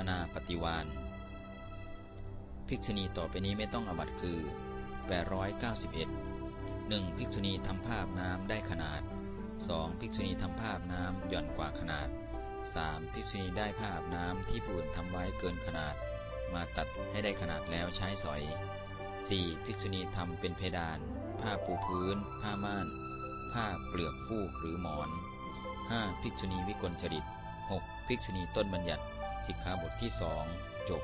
อนาปฏิวานภิกษุณีต่อไปนี้ไม่ต้องอบัตคือ 891 1. ภิกษุณีทำภาพน้ำได้ขนาด 2. ภิกษุณีทำภาพน้ำหย่อนกว่าขนาด 3. ภิกษุณีได้ภาพน้ำที่ผู้อื่นทำไว้เกินขนาด มาตัดให้ได้ขนาดแล้วใช้สอย 4. ภิกษุณีทำเป็นเพดาน ผ้าปูพื้น ผ้าม่าน ผ้าเปลือกฟูกหรือหมอน 5. ภิกษุณีวิกลจริต 6. ภิกษุณีต้นบัญญัติ สิกขาบทที่สองจบ